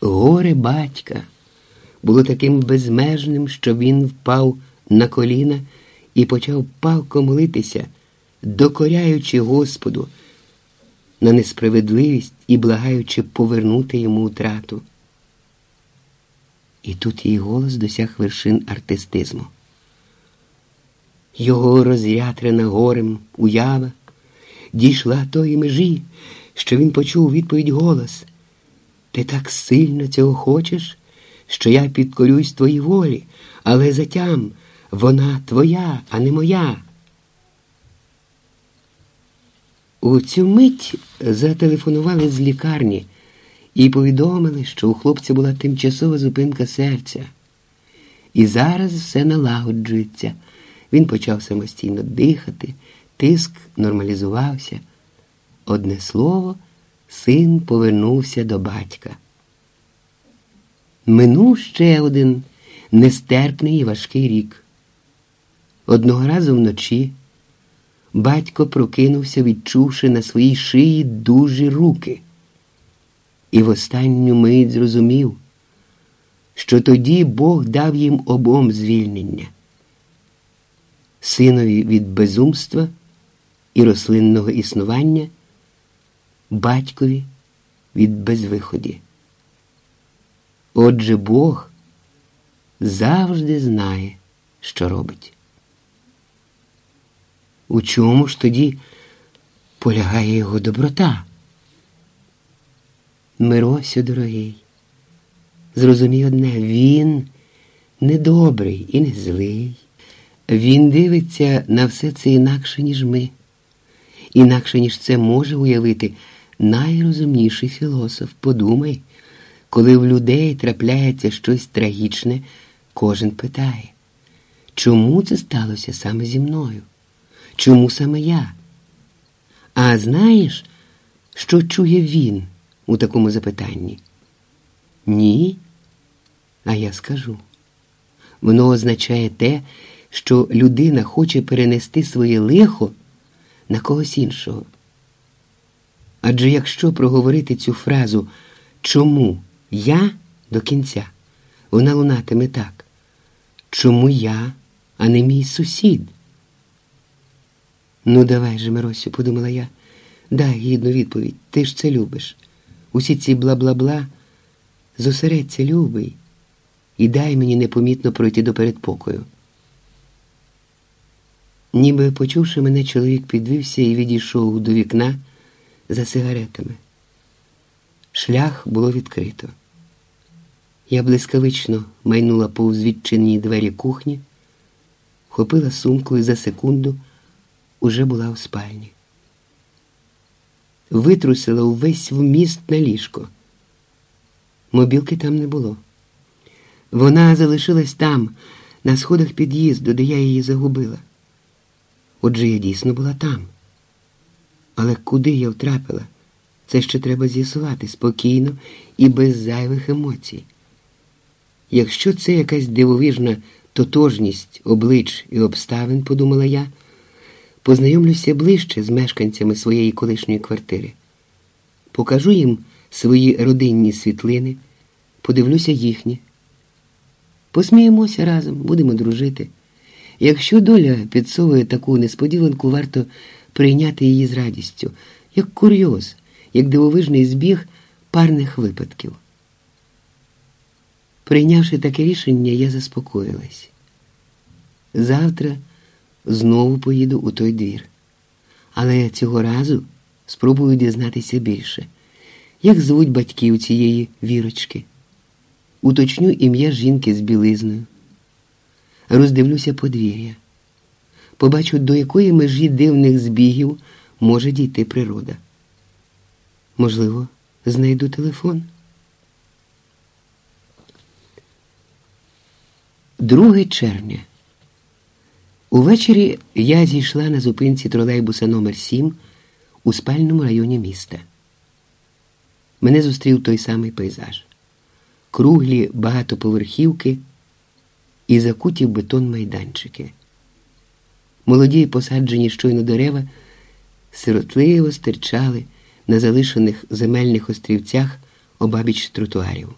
Горе батька було таким безмежним, що він впав на коліна і почав палко молитися, докоряючи Господу на несправедливість і благаючи повернути йому втрату. І тут її голос досяг вершин артистизму. Його розрятрена горем уява дійшла тої межі, що він почув відповідь голос. Ти так сильно цього хочеш, що я підкорюсь твоїй волі, але затям вона твоя, а не моя. У цю мить зателефонували з лікарні і повідомили, що у хлопця була тимчасова зупинка серця. І зараз все налагоджується. Він почав самостійно дихати, тиск нормалізувався. Одне слово, син повернувся до батька. Минув ще один нестерпний і важкий рік. Одного разу вночі батько прокинувся, відчувши на своїй шиї дужі руки, і в останню мить зрозумів, що тоді Бог дав їм обом звільнення синові від безумства і рослинного існування, батькові від безвиході. Отже, Бог завжди знає, що робить. У чому ж тоді полягає його доброта? Миросю, дорогий, зрозумій одне, він не добрий і не злий. Він дивиться на все це інакше, ніж ми, інакше, ніж це може уявити найрозумніший філософ. Подумай, коли в людей трапляється щось трагічне, кожен питає, чому це сталося саме зі мною? Чому саме я? А знаєш, що чує він у такому запитанні? Ні. А я скажу. Воно означає те, що людина хоче перенести своє лихо на когось іншого. Адже якщо проговорити цю фразу чому я до кінця, вона лунатиме так. Чому я, а не мій сусід? Ну, давай же, Миросю, подумала я, дай гідну відповідь, ти ж це любиш. Усі ці бла-бла-бла, зосередься, любий, і дай мені непомітно пройти до передпокою. Ніби почувши мене, чоловік підвівся і відійшов до вікна за сигаретами. Шлях було відкрито. Я блискавично майнула повз відчинені двері кухні, хопила сумку і за секунду уже була у спальні. Витрусила увесь вміст на ліжко. Мобілки там не було. Вона залишилась там, на сходах під'їзду, де я її загубила. Отже, я дійсно була там. Але куди я втрапила, це ще треба з'ясувати спокійно і без зайвих емоцій. Якщо це якась дивовижна тотожність облич і обставин, подумала я, познайомлюся ближче з мешканцями своєї колишньої квартири, покажу їм свої родинні світлини, подивлюся їхні. Посміємося разом, будемо дружити. Якщо доля підсовує таку несподіванку, варто прийняти її з радістю, як курйоз, як дивовижний збіг парних випадків. Прийнявши таке рішення, я заспокоїлась. Завтра знову поїду у той двір. Але цього разу спробую дізнатися більше, як звуть батьків цієї вірочки. Уточню ім'я жінки з білизною роздивлюся подвір'я, побачу, до якої межі дивних збігів може дійти природа. Можливо, знайду телефон. Друге червня. Увечері я зійшла на зупинці тролейбуса номер 7 у спальному районі міста. Мене зустрів той самий пейзаж. Круглі багатоповерхівки і закуті в бетон майданчики. Молоді посаджені щойно дерева сиротливо стирчали на залишених земельних острівцях обабіч тротуарів.